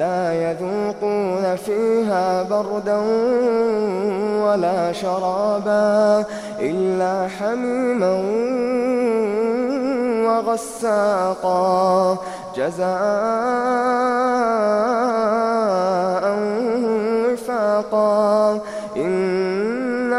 لا يذوقون فيها بردا ولا شرابا إلا حميما وغساقا جزاء وفاقا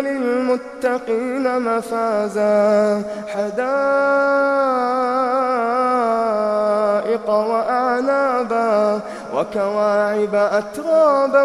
للمتقين مفازا. حدائق وأعنابا وكواعب أترابا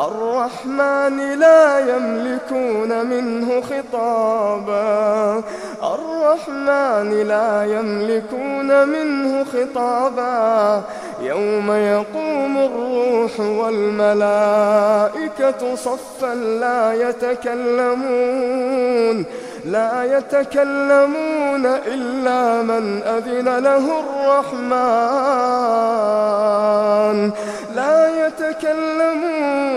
الرحمن لا يملكون منه خطابا. الرحمن لا يملكون منه خطابا. يوم يقوم الروح والملائكة صفا لا يتكلمون. لا يتكلمون إلا من أذن له الرحمن. لا يتكلمون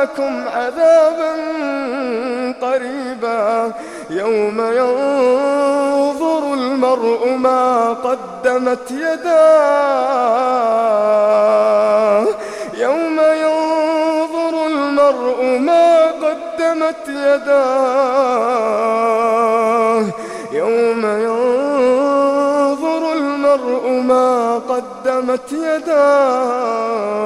أنذرناكم عذابا قريبا. يوم ينظر المرء ما قدمت يداه. يوم ينظر المرء ما قدمت يداه. يوم ينظر المرء ما قدمت يداه.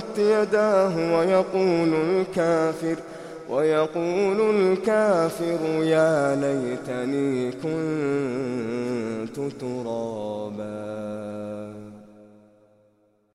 قدمت يداه ويقول الكافر ويقول الكافر يا ليتني كنت ترابا.